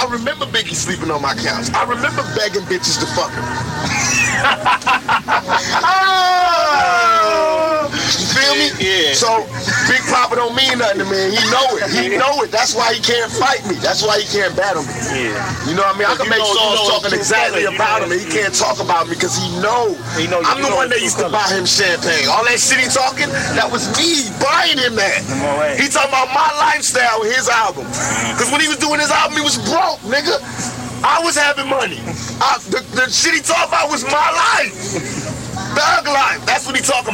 I remember Biggie sleeping on my couch. I remember begging bitches to fuck him. you feel me? Yeah. So Big Poppa don't mean nothing to me. He know it. He know it. That's why he can't fight me. That's why he can't battle me. Yeah. You know what I mean? I can make know- you songs know talking exactly about him, you and he can't talk about me because he know. He know- I'm you the know one that used to buy him champagne. All that shit he talking, that was me buying him that. He talking about my lifestyle with his album. Mm-hmm. Because when he was doing his album, he was broke, nigga. I was having money. I, the, the shit he talking about was my life.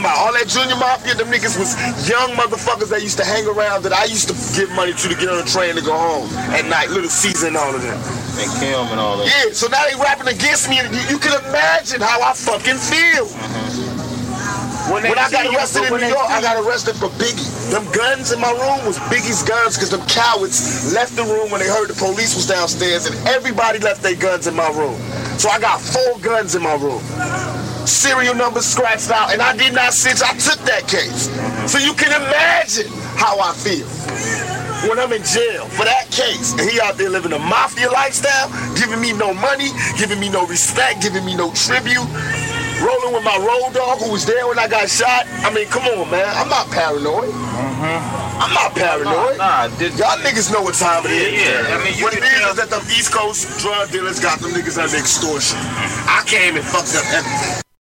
About. All that junior mafia, them niggas was young motherfuckers that used to hang around that I used to give money to to get on the train to go home at night. Little Caesar and all of them. And Kim and all that. Yeah, so now they rapping against me, and you, you can imagine how I fucking feel. Mm-hmm. When I got arrested in New York, I got arrested for Biggie. Them guns in my room was Biggie's guns because them cowards left the room when they heard the police was downstairs, and everybody left their guns in my room. So I got four guns in my room. Serial number scratched out, and I did not snitch. I took that case. So you can imagine how I feel when I'm in jail for that case. And he out there living a mafia lifestyle, giving me no money, giving me no respect, giving me no tribute. Rolling with my road dog who was there when I got shot. I mean, come on, man. I'm not paranoid. Mm-hmm. I'm not paranoid. Nah, did, Y'all niggas know what time it is. Yeah, I mean, you what it is is that the East Coast drug dealers got them niggas under extortion. I came and fucked up everything.